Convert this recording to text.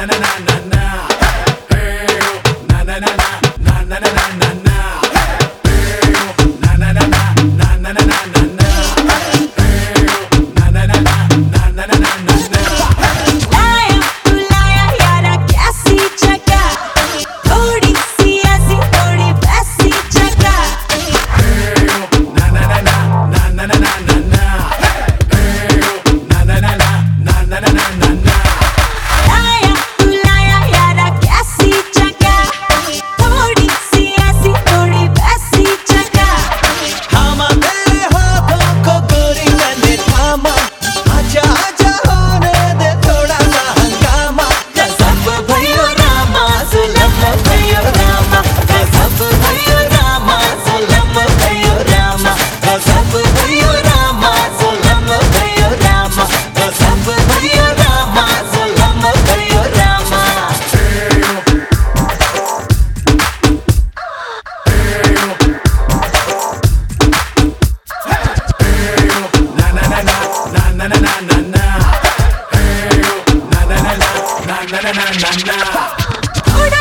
na na na na. na na.